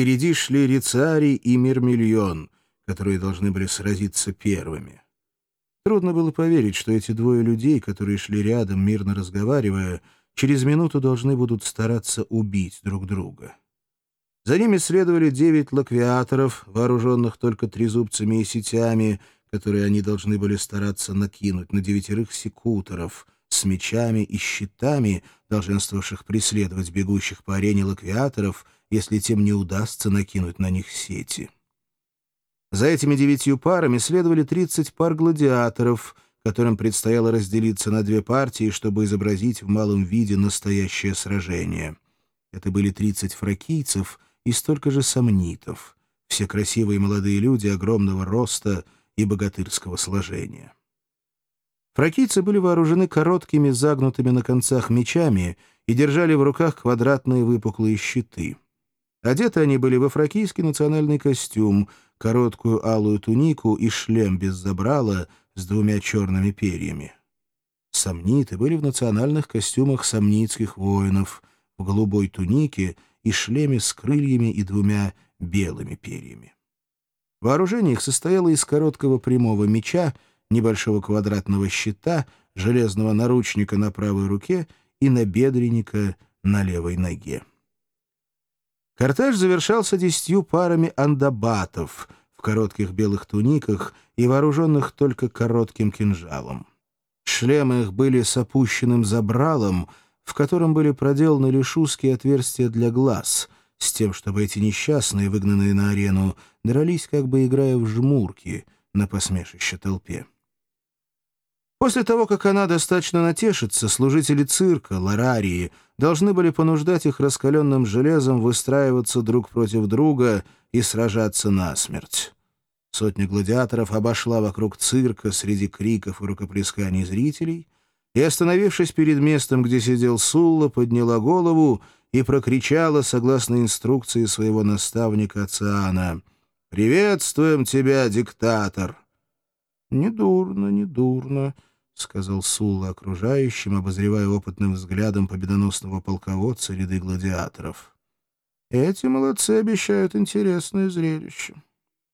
Впереди шли Рицарий и Мирмильон, которые должны были сразиться первыми. Трудно было поверить, что эти двое людей, которые шли рядом, мирно разговаривая, через минуту должны будут стараться убить друг друга. За ними следовали девять лаквиаторов, вооруженных только трезубцами и сетями, которые они должны были стараться накинуть на девятерых секуторов, с мечами и щитами, долженствовавших преследовать бегущих по арене лаквиаторов, если тем не удастся накинуть на них сети. За этими девятью парами следовали 30 пар гладиаторов, которым предстояло разделиться на две партии, чтобы изобразить в малом виде настоящее сражение. Это были 30 фракийцев и столько же сомнитов, все красивые молодые люди огромного роста и богатырского сложения. Фракийцы были вооружены короткими загнутыми на концах мечами и держали в руках квадратные выпуклые щиты. Одеты они были во фракийский национальный костюм — короткую алую тунику и шлем без забрала с двумя черными перьями. Сомниты были в национальных костюмах сомнитских воинов, в голубой тунике и шлеме с крыльями и двумя белыми перьями. Вооружение их состояло из короткого прямого меча, небольшого квадратного щита, железного наручника на правой руке и набедренника на левой ноге. Кортеж завершался десятью парами андабатов в коротких белых туниках и вооруженных только коротким кинжалом. Шлемы их были с опущенным забралом, в котором были проделаны лишь узкие отверстия для глаз, с тем, чтобы эти несчастные, выгнанные на арену, дрались, как бы играя в жмурки на посмешище толпе. После того, как она достаточно натешится, служители цирка, ларарии, должны были понуждать их раскаленным железом выстраиваться друг против друга и сражаться насмерть. Сотня гладиаторов обошла вокруг цирка среди криков и рукоплесканий зрителей и, остановившись перед местом, где сидел Сулла, подняла голову и прокричала, согласно инструкции своего наставника Циана, «Приветствуем тебя, диктатор!» «Недурно, недурно», — сказал Сулла окружающим, обозревая опытным взглядом победоносного полководца ряды гладиаторов. «Эти молодцы обещают интересное зрелище.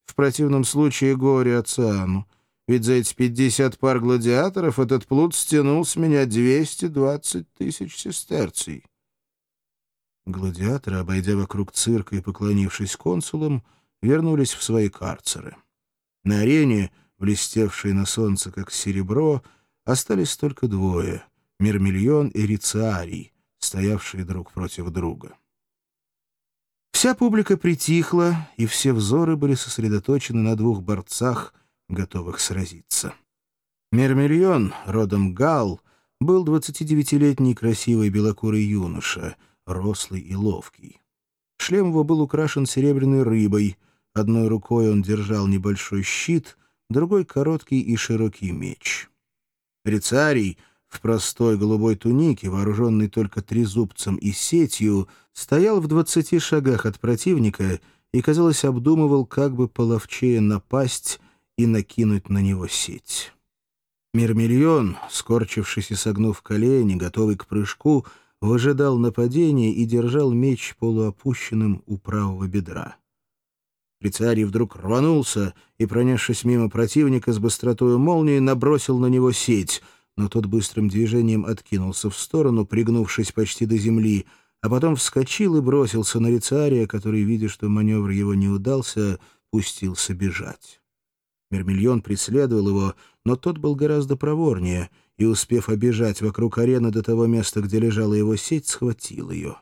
В противном случае горе Ациану, ведь за эти пятьдесят пар гладиаторов этот плут стянул с меня двести двадцать тысяч сестерций». Гладиаторы, обойдя вокруг цирка и поклонившись консулам, вернулись в свои карцеры. На арене, блестевшей на солнце как серебро, — Остались только двое — Мирмильон и Рициарий, стоявшие друг против друга. Вся публика притихла, и все взоры были сосредоточены на двух борцах, готовых сразиться. Мермильон, родом Гал, был 29-летний красивый белокурый юноша, рослый и ловкий. Шлем его был украшен серебряной рыбой, одной рукой он держал небольшой щит, другой — короткий и широкий меч. Рицарий в простой голубой тунике, вооруженный только трезубцем и сетью, стоял в двадцати шагах от противника и, казалось, обдумывал, как бы половчее напасть и накинуть на него сеть. Мирмильон, скорчившись и согнув колени, готовый к прыжку, выжидал нападения и держал меч полуопущенным у правого бедра. Рицарий вдруг рванулся и, пронесшись мимо противника с быстротой молнии, набросил на него сеть, но тот быстрым движением откинулся в сторону, пригнувшись почти до земли, а потом вскочил и бросился на Рицария, который, видя, что маневр его не удался, пустился бежать. Мермильон преследовал его, но тот был гораздо проворнее и, успев обежать вокруг арены до того места, где лежала его сеть, схватил ее.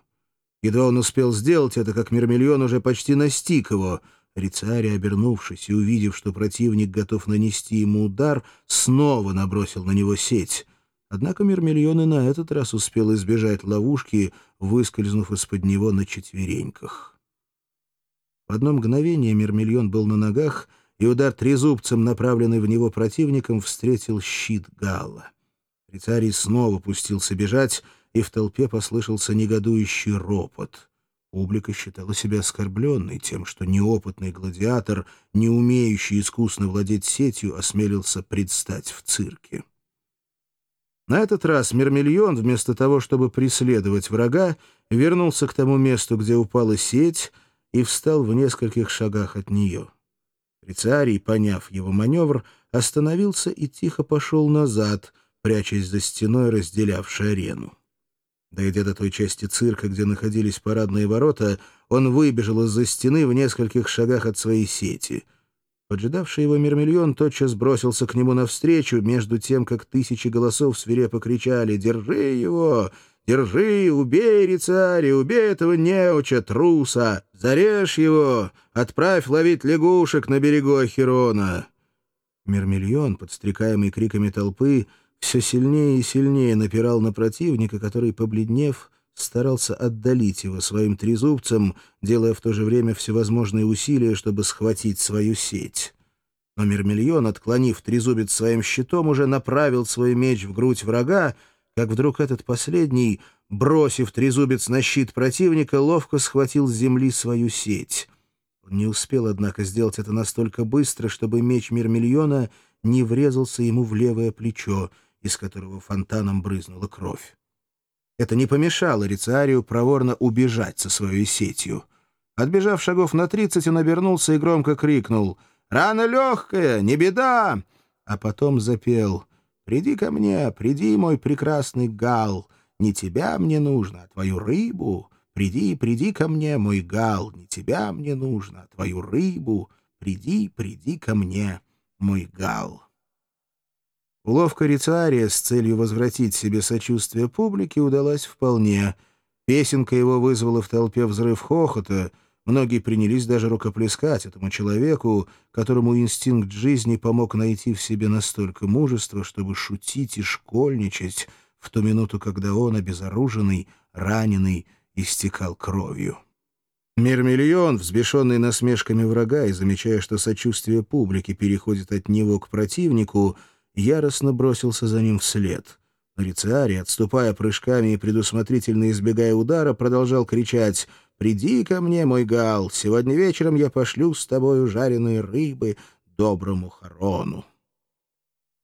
Едва он успел сделать это, как Мермильон уже почти настиг его — Рицари, обернувшись и увидев, что противник готов нанести ему удар, снова набросил на него сеть. Однако Мирмильон и на этот раз успел избежать ловушки, выскользнув из-под него на четвереньках. В одно мгновение Мирмильон был на ногах, и удар трезубцем, направленный в него противником, встретил щит Галла. Рицарий снова пустился бежать, и в толпе послышался негодующий ропот — Публика считала себя оскорбленной тем, что неопытный гладиатор, не умеющий искусно владеть сетью, осмелился предстать в цирке. На этот раз Мермильон, вместо того, чтобы преследовать врага, вернулся к тому месту, где упала сеть, и встал в нескольких шагах от нее. Рицарий, поняв его маневр, остановился и тихо пошел назад, прячась за стеной, разделявшей арену. Дойдя до той части цирка, где находились парадные ворота, он выбежал из-за стены в нескольких шагах от своей сети. Поджидавший его Мирмильон тотчас бросился к нему навстречу, между тем, как тысячи голосов свирепо кричали «Держи его! Держи! Убей, рицари! Убей этого неуча, труса! Зарежь его! Отправь ловить лягушек на берегу Ахерона!» Мирмильон, подстрекаемый криками толпы, все сильнее и сильнее напирал на противника, который, побледнев, старался отдалить его своим трезубцем, делая в то же время всевозможные усилия, чтобы схватить свою сеть. Но Мирмильон, отклонив трезубец своим щитом, уже направил свой меч в грудь врага, как вдруг этот последний, бросив трезубец на щит противника, ловко схватил с земли свою сеть. Он не успел, однако, сделать это настолько быстро, чтобы меч Мирмильона не врезался ему в левое плечо — из которого фонтаном брызнула кровь. Это не помешало Рициарию проворно убежать со своей сетью. Отбежав шагов на тридцать, он обернулся и громко крикнул «Рана легкая, не беда!» А потом запел «Приди ко мне, приди, мой прекрасный гал, не тебя мне нужно, а твою рыбу. Приди, приди ко мне, мой гал, не тебя мне нужно, а твою рыбу. Приди, приди ко мне, мой гал». Уловка Рициария с целью возвратить себе сочувствие публики удалась вполне. Песенка его вызвала в толпе взрыв хохота. Многие принялись даже рукоплескать этому человеку, которому инстинкт жизни помог найти в себе настолько мужества, чтобы шутить и школьничать в ту минуту, когда он, обезоруженный, раненый, истекал кровью. Мирмиллион, взбешенный насмешками врага и замечая, что сочувствие публики переходит от него к противнику, — яростно бросился за ним вслед. Рициарий, отступая прыжками и предусмотрительно избегая удара, продолжал кричать «Приди ко мне, мой гал, сегодня вечером я пошлю с тобою жареные рыбы доброму Харону».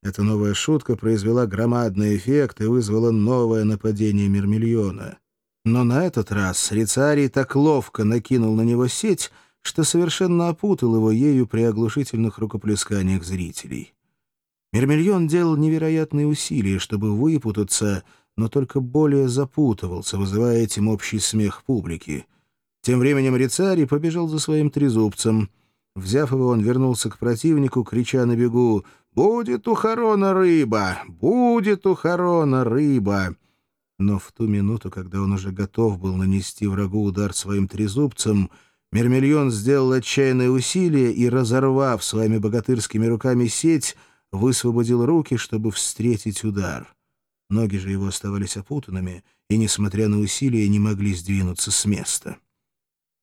Эта новая шутка произвела громадный эффект и вызвала новое нападение Мирмильона. Но на этот раз Рицарий так ловко накинул на него сеть, что совершенно опутал его ею при оглушительных рукоплесканиях зрителей. Мермельон делал невероятные усилия, чтобы выпутаться, но только более запутывался, вызывая этим общий смех публики. Тем временем Рицари побежал за своим трезубцем. Взяв его, он вернулся к противнику, крича на бегу «Будет у Харона рыба! Будет у Харона рыба!» Но в ту минуту, когда он уже готов был нанести врагу удар своим трезубцем, Мермельон сделал отчаянное усилие и, разорвав своими богатырскими руками сеть, высвободил руки, чтобы встретить удар. Ноги же его оставались опутанными и, несмотря на усилия, не могли сдвинуться с места.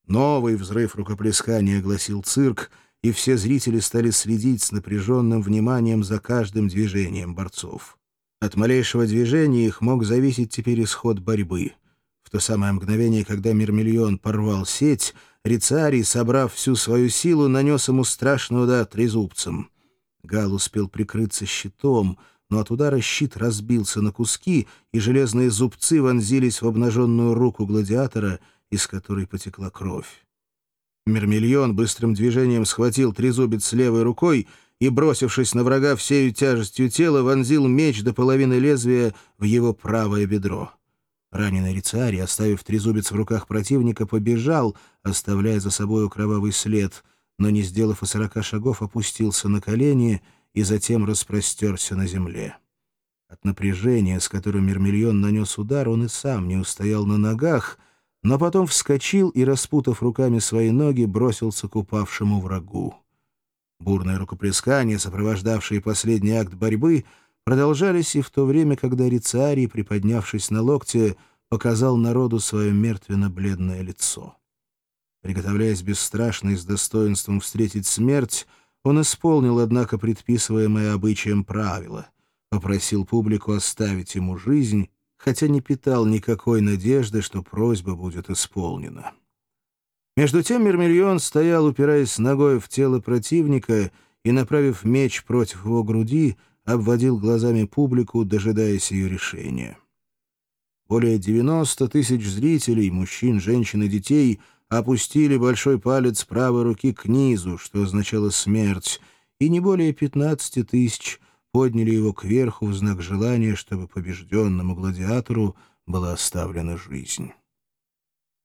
Новый взрыв рукоплескания огласил цирк, и все зрители стали следить с напряженным вниманием за каждым движением борцов. От малейшего движения их мог зависеть теперь исход борьбы. В то самое мгновение, когда Мирмильон порвал сеть, Рицарий, собрав всю свою силу, нанес ему страшный удар трезубцем — Гал успел прикрыться щитом, но от удара щит разбился на куски, и железные зубцы вонзились в обнаженную руку гладиатора, из которой потекла кровь. Мермильон быстрым движением схватил трезубец левой рукой и, бросившись на врага всею тяжестью тела, вонзил меч до половины лезвия в его правое бедро. Раненый рицарий, оставив трезубец в руках противника, побежал, оставляя за собой кровавый след — но, не сделав и сорока шагов, опустился на колени и затем распростерся на земле. От напряжения, с которым Мермильон нанес удар, он и сам не устоял на ногах, но потом вскочил и, распутав руками свои ноги, бросился к упавшему врагу. Бурные рукоплескания, сопровождавшие последний акт борьбы, продолжались и в то время, когда Рицарий, приподнявшись на локте, показал народу свое мертвенно-бледное лицо. Приготовляясь бесстрашно и с достоинством встретить смерть, он исполнил, однако, предписываемое обычаем правило. Попросил публику оставить ему жизнь, хотя не питал никакой надежды, что просьба будет исполнена. Между тем Мермильон стоял, упираясь ногой в тело противника и, направив меч против его груди, обводил глазами публику, дожидаясь ее решения. Более 90 тысяч зрителей, мужчин, женщин и детей — опустили большой палец правой руки к низу, что означало смерть, и не более пятнадцати тысяч подняли его кверху в знак желания, чтобы побежденному гладиатору была оставлена жизнь.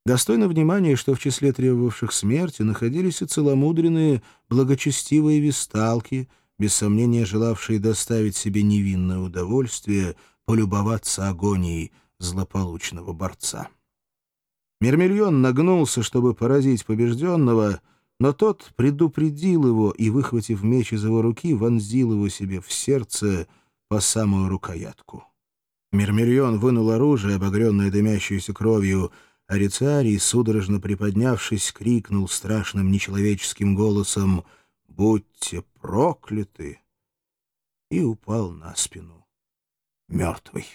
Достойно внимания, что в числе требовавших смерти находились и целомудренные, благочестивые висталки, без сомнения желавшие доставить себе невинное удовольствие, полюбоваться агонией злополучного борца. Мермильон нагнулся, чтобы поразить побежденного, но тот предупредил его и, выхватив меч из его руки, вонзил его себе в сердце по самую рукоятку. Мермильон вынул оружие, обогренное дымящейся кровью, а Рицарий, судорожно приподнявшись, крикнул страшным нечеловеческим голосом «Будьте прокляты!» и упал на спину мертвый.